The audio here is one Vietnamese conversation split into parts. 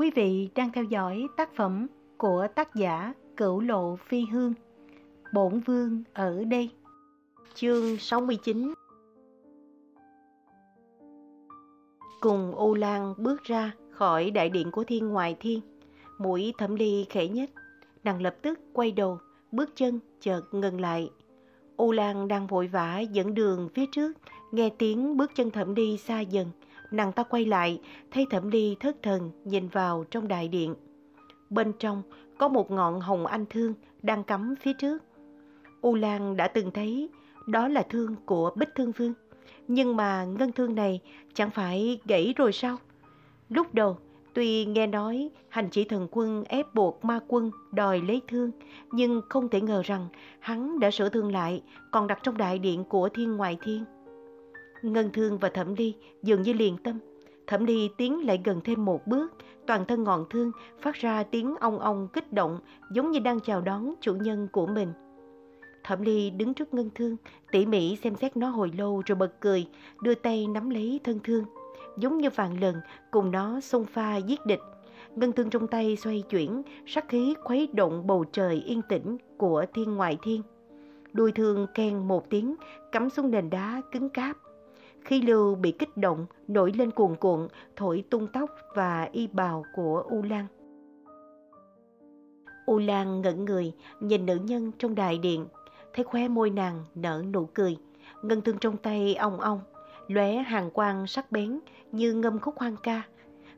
Quý vị đang theo dõi tác phẩm của tác giả Cửu Lộ Phi Hương. Bổn Vương ở đây. Chương 69 Cùng U Lan bước ra khỏi đại điện của thiên ngoại thiên. Mũi thẩm ly khẽ nhất. Nàng lập tức quay đầu, bước chân chợt ngừng lại. U Lan đang vội vã dẫn đường phía trước, nghe tiếng bước chân thẩm ly xa dần nàng ta quay lại, thấy thẩm ly thất thần nhìn vào trong đại điện. Bên trong có một ngọn hồng anh thương đang cắm phía trước. U Lan đã từng thấy đó là thương của Bích Thương Vương. Nhưng mà ngân thương này chẳng phải gãy rồi sao? Lúc đầu, tuy nghe nói hành chỉ thần quân ép buộc ma quân đòi lấy thương, nhưng không thể ngờ rằng hắn đã sửa thương lại, còn đặt trong đại điện của thiên ngoại thiên. Ngân Thương và Thẩm Ly dường như liền tâm. Thẩm Ly tiến lại gần thêm một bước, toàn thân ngọn thương phát ra tiếng ong ong kích động giống như đang chào đón chủ nhân của mình. Thẩm Ly đứng trước Ngân Thương, tỉ mỉ xem xét nó hồi lâu rồi bật cười, đưa tay nắm lấy thân thương. Giống như vàng lần, cùng nó xông pha giết địch. Ngân thương trong tay xoay chuyển, sắc khí khuấy động bầu trời yên tĩnh của thiên ngoại thiên. Đuôi thương khen một tiếng, cắm xuống nền đá cứng cáp. Khi lưu bị kích động, nổi lên cuồn cuộn, thổi tung tóc và y bào của U Lan. U Lan ngẩn người, nhìn nữ nhân trong đại điện, thấy khóe môi nàng nở nụ cười. Ngân thương trong tay ong ong, lóe hàng quang sắc bén như ngâm khúc hoang ca.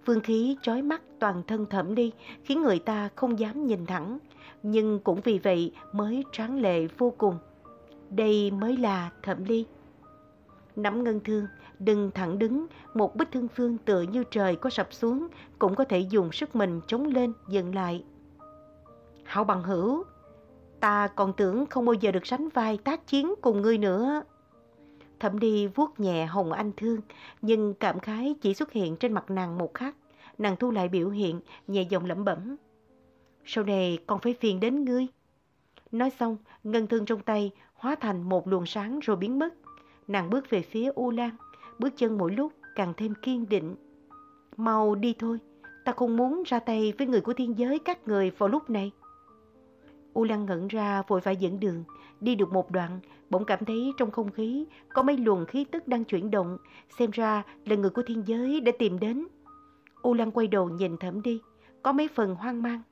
Phương khí chói mắt toàn thân thẩm đi, khiến người ta không dám nhìn thẳng, nhưng cũng vì vậy mới tráng lệ vô cùng. Đây mới là thẩm ly. Nắm ngân thương, đừng thẳng đứng, một bích thương phương tựa như trời có sập xuống, cũng có thể dùng sức mình chống lên, dừng lại. Hảo bằng hữu, ta còn tưởng không bao giờ được sánh vai tác chiến cùng ngươi nữa. Thẩm đi vuốt nhẹ hồng anh thương, nhưng cảm khái chỉ xuất hiện trên mặt nàng một khắc. Nàng thu lại biểu hiện, nhẹ giọng lẩm bẩm. Sau này còn phải phiền đến ngươi. Nói xong, ngân thương trong tay hóa thành một luồng sáng rồi biến mất. Nàng bước về phía U Lan, bước chân mỗi lúc càng thêm kiên định. Mau đi thôi, ta không muốn ra tay với người của thiên giới các người vào lúc này. U Lan ngẩn ra vội vã dẫn đường, đi được một đoạn, bỗng cảm thấy trong không khí có mấy luồng khí tức đang chuyển động, xem ra là người của thiên giới đã tìm đến. U Lan quay đầu nhìn thẩm đi, có mấy phần hoang mang.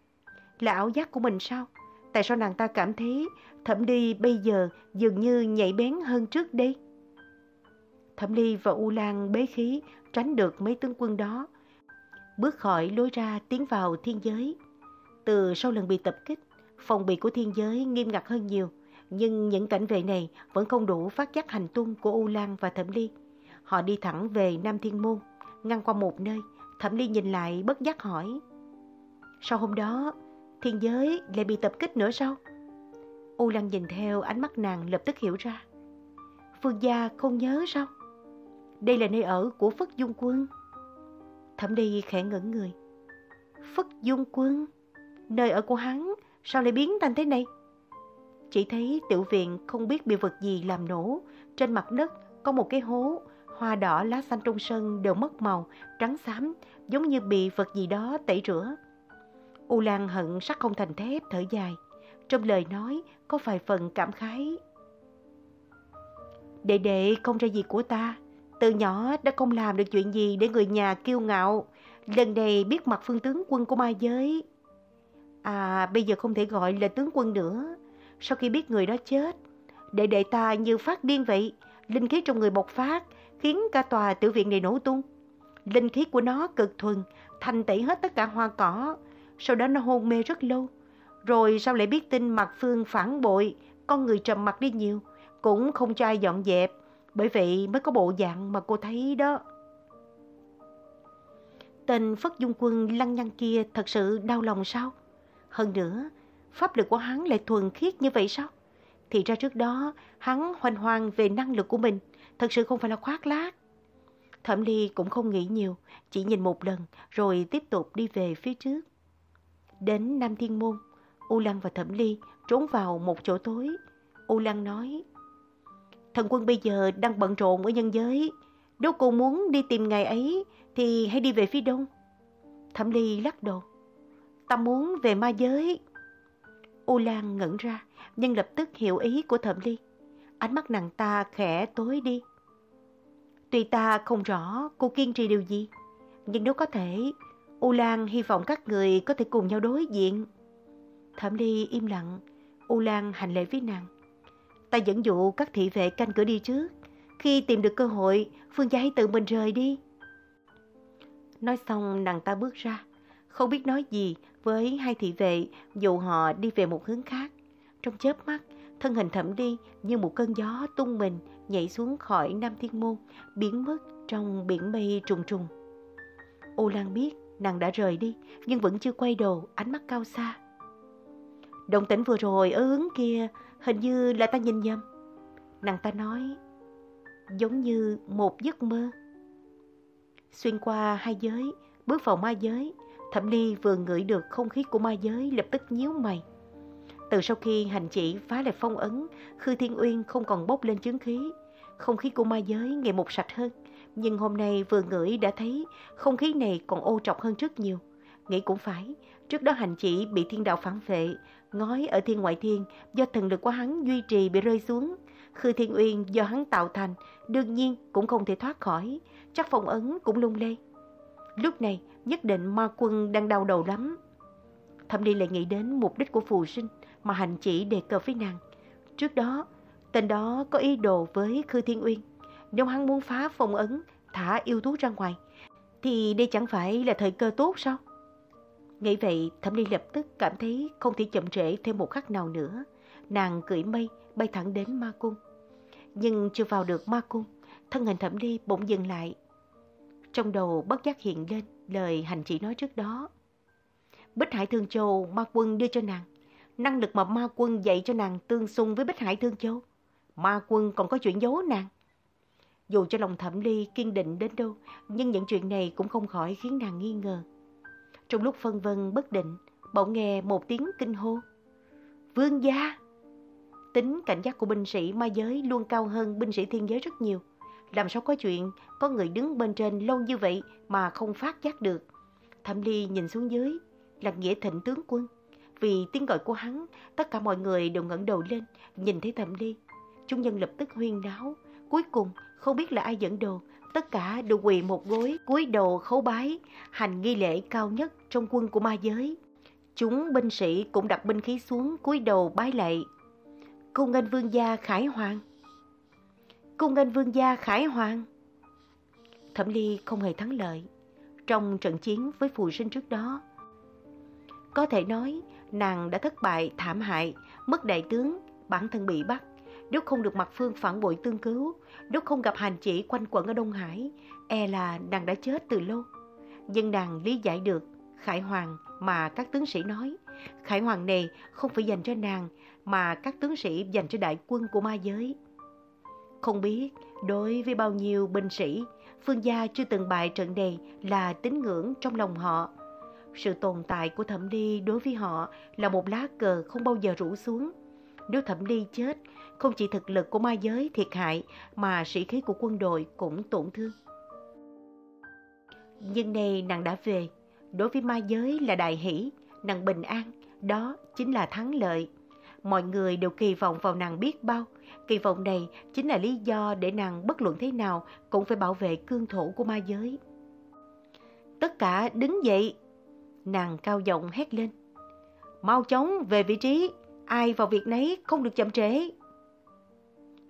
Là ảo giác của mình sao? Tại sao nàng ta cảm thấy thẩm đi bây giờ dường như nhạy bén hơn trước đây? Thẩm Ly và U Lan bế khí tránh được mấy tướng quân đó, bước khỏi lối ra tiến vào thiên giới. Từ sau lần bị tập kích, phòng bị của thiên giới nghiêm ngặt hơn nhiều, nhưng những cảnh vệ này vẫn không đủ phát giác hành tung của U Lan và Thẩm Ly. Họ đi thẳng về Nam Thiên Môn, ngăn qua một nơi, Thẩm Ly nhìn lại bất giác hỏi. Sau hôm đó, thiên giới lại bị tập kích nữa sao? U Lan nhìn theo ánh mắt nàng lập tức hiểu ra. Phương gia không nhớ sao? Đây là nơi ở của Phất Dung Quân. Thẩm đi khẽ ngẩn người. Phất Dung Quân? Nơi ở của hắn sao lại biến thành thế này? Chỉ thấy tiểu viện không biết bị vật gì làm nổ. Trên mặt đất có một cái hố, hoa đỏ lá xanh trong sân đều mất màu, trắng xám, giống như bị vật gì đó tẩy rửa. U Lan hận sắc không thành thép thở dài. Trong lời nói có vài phần cảm khái. Đệ đệ không ra gì của ta, từ nhỏ đã không làm được chuyện gì để người nhà kiêu ngạo. Lần này biết mặt phương tướng quân của ma giới. À, bây giờ không thể gọi là tướng quân nữa. Sau khi biết người đó chết, đệ đệ ta như phát điên vậy. Linh khí trong người bộc phát, khiến cả tòa tiểu viện này nổ tung. Linh khí của nó cực thuần, thành tẩy hết tất cả hoa cỏ. Sau đó nó hôn mê rất lâu. Rồi sao lại biết tin mặt phương phản bội, con người trầm mặt đi nhiều, cũng không cho ai dọn dẹp. Bởi vậy mới có bộ dạng mà cô thấy đó. Tên Phất Dung Quân lăng nhăng kia thật sự đau lòng sao? Hơn nữa, pháp lực của hắn lại thuần khiết như vậy sao? Thì ra trước đó, hắn hoành hoang về năng lực của mình, thật sự không phải là khoác lác. Thẩm Ly cũng không nghĩ nhiều, chỉ nhìn một lần rồi tiếp tục đi về phía trước. Đến Nam Thiên Môn, U Lăng và Thẩm Ly trốn vào một chỗ tối. U Lăng nói, Thần quân bây giờ đang bận rộn ở nhân giới. Nếu cô muốn đi tìm ngày ấy thì hãy đi về phía đông. Thẩm Ly lắc đầu. Ta muốn về ma giới. U Lan ngẩn ra, nhưng lập tức hiểu ý của Thẩm Ly. Ánh mắt nàng ta khẽ tối đi. Tuy ta không rõ cô kiên trì điều gì, nhưng nếu có thể, U Lan hy vọng các người có thể cùng nhau đối diện. Thẩm Ly im lặng, U Lan hành lễ với nàng. Ta dẫn dụ các thị vệ canh cửa đi trước. Khi tìm được cơ hội, Phương Gia hãy tự mình rời đi. Nói xong nàng ta bước ra, không biết nói gì với hai thị vệ dù họ đi về một hướng khác. Trong chớp mắt, thân hình thẩm đi như một cơn gió tung mình nhảy xuống khỏi Nam Thiên Môn, biến mất trong biển mây trùng trùng. Ô Lan biết nàng đã rời đi, nhưng vẫn chưa quay đầu, ánh mắt cao xa. Động tĩnh vừa rồi ở hướng kia, hình như là ta nhìn nhầm. Nàng ta nói, giống như một giấc mơ. Xuyên qua hai giới, bước vào ma giới, Thẩm Ly vừa ngửi được không khí của ma giới lập tức nhíu mày. Từ sau khi hành chỉ phá lại phong ấn, Khư Thiên Uyên không còn bốc lên chứng khí. Không khí của ma giới ngày một sạch hơn. Nhưng hôm nay vừa ngửi đã thấy không khí này còn ô trọc hơn rất nhiều. Nghĩ cũng phải, trước đó hành chỉ bị thiên đạo phản vệ, ngói ở thiên ngoại thiên do thần lực của hắn duy trì bị rơi xuống. Khư Thiên Uyên do hắn tạo thành, đương nhiên cũng không thể thoát khỏi, chắc phong ấn cũng lung lay. Lúc này, nhất định ma quân đang đau đầu lắm. Thẩm Ly lại nghĩ đến mục đích của phù sinh mà hành chỉ đề cập với nàng. Trước đó, tên đó có ý đồ với Khư Thiên Uyên. Nếu hắn muốn phá phong ấn, thả yêu thú ra ngoài, thì đây chẳng phải là thời cơ tốt sao? Nghĩ vậy, Thẩm Ly lập tức cảm thấy không thể chậm trễ thêm một khắc nào nữa. Nàng cưỡi mây, bay thẳng đến ma cung. Nhưng chưa vào được ma cung, thân hình Thẩm Ly bỗng dừng lại. Trong đầu bất giác hiện lên lời hành chỉ nói trước đó. Bích Hải Thương Châu ma quân đưa cho nàng. Năng lực mà ma quân dạy cho nàng tương xung với Bích Hải Thương Châu. Ma quân còn có chuyện giấu nàng. Dù cho lòng thẩm ly kiên định đến đâu, nhưng những chuyện này cũng không khỏi khiến nàng nghi ngờ. Trong lúc phân vân bất định, bỗng nghe một tiếng kinh hô. Vương gia! Tính cảnh giác của binh sĩ ma giới luôn cao hơn binh sĩ thiên giới rất nhiều. Làm sao có chuyện có người đứng bên trên lâu như vậy mà không phát giác được. Thẩm Ly nhìn xuống dưới là Nghĩa Thịnh tướng quân. Vì tiếng gọi của hắn, tất cả mọi người đều ngẩng đầu lên, nhìn thấy Thẩm Ly. Chúng nhân lập tức huyên náo. Cuối cùng, không biết là ai dẫn đồ, tất cả đều quỳ một gối, cúi đầu khấu bái, hành nghi lễ cao nhất trong quân của ma giới. Chúng binh sĩ cũng đặt binh khí xuống cúi đầu bái lạy. Cung nghênh vương gia Khải Hoàng. Cung nghênh vương gia Khải Hoàng. Thẩm Ly không hề thắng lợi trong trận chiến với phù sinh trước đó. Có thể nói, nàng đã thất bại thảm hại, mất đại tướng, bản thân bị bắt. Nếu không được mặt phương phản bội tương cứu, nếu không gặp hành chỉ quanh quẩn ở Đông Hải, e là nàng đã chết từ lâu. Nhưng nàng lý giải được Khải Hoàng mà các tướng sĩ nói. Khải Hoàng này không phải dành cho nàng, mà các tướng sĩ dành cho đại quân của ma giới. Không biết đối với bao nhiêu binh sĩ, Phương gia chưa từng bại trận này là tín ngưỡng trong lòng họ. Sự tồn tại của Thẩm Ly đối với họ là một lá cờ không bao giờ rủ xuống. Nếu Thẩm Ly chết, không chỉ thực lực của ma giới thiệt hại mà sĩ khí của quân đội cũng tổn thương. Nhưng nay nàng đã về, đối với ma giới là đại hỷ, nàng bình an, đó chính là thắng lợi. Mọi người đều kỳ vọng vào nàng biết bao, kỳ vọng này chính là lý do để nàng bất luận thế nào cũng phải bảo vệ cương thổ của ma giới. Tất cả đứng dậy, nàng cao giọng hét lên. Mau chóng về vị trí, ai vào việc nấy không được chậm trễ.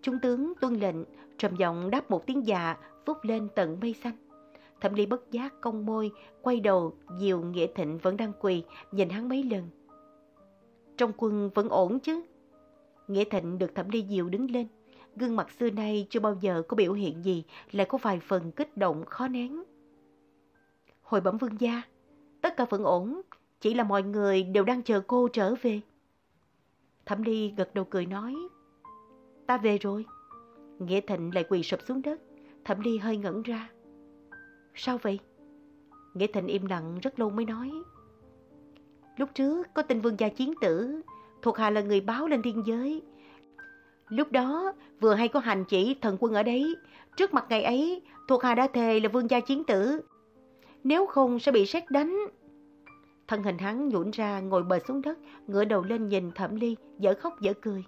Trung tướng tuân lệnh, trầm giọng đáp một tiếng dạ, vút lên tận mây xanh. Thẩm Ly bất giác cong môi, quay đầu, Diều Nghĩa Thịnh vẫn đang quỳ, nhìn hắn mấy lần. Trong quân vẫn ổn chứ? Nghĩa Thịnh được Thẩm Ly Diều đứng lên. Gương mặt xưa nay chưa bao giờ có biểu hiện gì, lại có vài phần kích động khó nén. Hồi bẩm vương gia, tất cả vẫn ổn, chỉ là mọi người đều đang chờ cô trở về. Thẩm Ly gật đầu cười nói, ta về rồi. Nghĩa Thịnh lại quỳ sụp xuống đất, Thẩm Ly hơi ngẩn ra. Sao vậy? Nghĩa Thịnh im lặng rất lâu mới nói. Lúc trước có tin vương gia chiến tử, thuộc hạ là người báo lên thiên giới. Lúc đó vừa hay có hành chỉ thần quân ở đấy, trước mặt ngày ấy thuộc hạ đã thề là vương gia chiến tử. nếu không sẽ bị xét đánh. Thân hình hắn nhũn ra ngồi bờ xuống đất, ngửa đầu lên nhìn Thẩm Ly, dở khóc dở cười.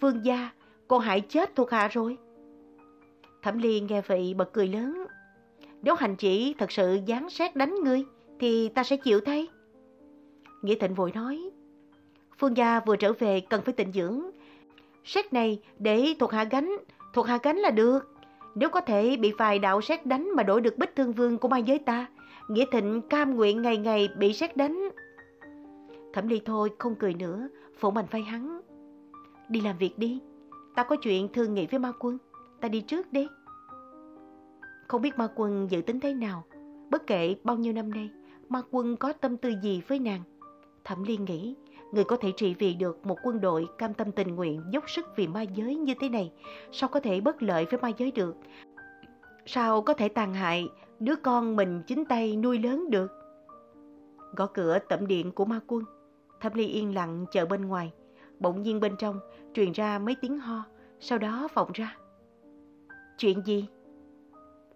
Vương gia, cô hại chết thuộc hạ rồi. Thẩm Ly nghe vậy bật cười lớn. Nếu hành chỉ thật sự gián sát đánh ngươi, thì ta sẽ chịu thay. Nghĩa Thịnh vội nói, Phương gia vừa trở về cần phải tịnh dưỡng. Xét này để thuộc hạ gánh, thuộc hạ gánh là được. Nếu có thể bị vài đạo xét đánh mà đổi được bích thương vương của ma giới ta, Nghĩa Thịnh cam nguyện ngày ngày bị xét đánh. Thẩm Ly thôi không cười nữa, phổ mạnh vai hắn. Đi làm việc đi, ta có chuyện thương nghị với ma quân, ta đi trước đi. Không biết ma quân dự tính thế nào, bất kể bao nhiêu năm nay, ma quân có tâm tư gì với nàng. Thẩm Liên nghĩ, người có thể trị vì được một quân đội cam tâm tình nguyện dốc sức vì ma giới như thế này, sao có thể bất lợi với ma giới được? Sao có thể tàn hại đứa con mình chính tay nuôi lớn được? Gõ cửa tẩm điện của ma quân, Thẩm Ly yên lặng chờ bên ngoài, bỗng nhiên bên trong truyền ra mấy tiếng ho, sau đó vọng ra. Chuyện gì?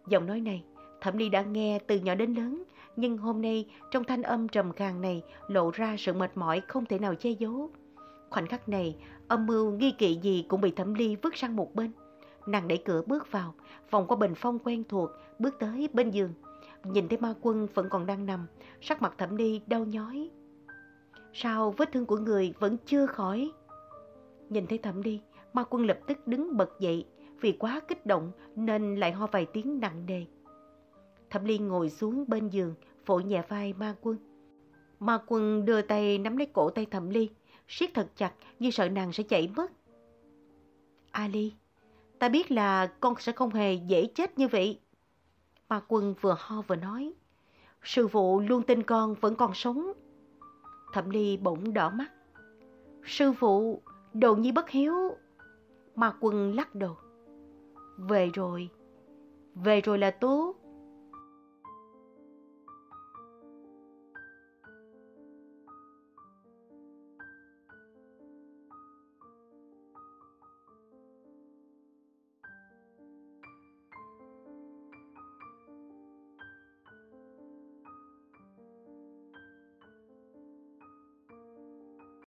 Giọng nói này, Thẩm Ly đã nghe từ nhỏ đến lớn, nhưng hôm nay trong thanh âm trầm khàn này lộ ra sự mệt mỏi không thể nào che giấu. Khoảnh khắc này, âm mưu nghi kỵ gì cũng bị Thẩm Ly vứt sang một bên. Nàng đẩy cửa bước vào, vòng qua bình phong quen thuộc, bước tới bên giường. Nhìn thấy ma quân vẫn còn đang nằm, sắc mặt Thẩm Ly đau nhói. Sao vết thương của người vẫn chưa khỏi? Nhìn thấy Thẩm Ly, ma quân lập tức đứng bật dậy, vì quá kích động nên lại ho vài tiếng nặng nề. Thẩm Ly ngồi xuống bên giường, vỗ nhẹ vai ma quân. Ma quân đưa tay nắm lấy cổ tay Thẩm Ly, siết thật chặt như sợ nàng sẽ chạy mất. Ali, ta biết là con sẽ không hề dễ chết như vậy. Ma quân vừa ho vừa nói. Sư phụ luôn tin con vẫn còn sống. Thẩm Ly bỗng đỏ mắt. Sư phụ, đồ nhi bất hiếu. Ma quân lắc đầu. Về rồi, về rồi là tốt.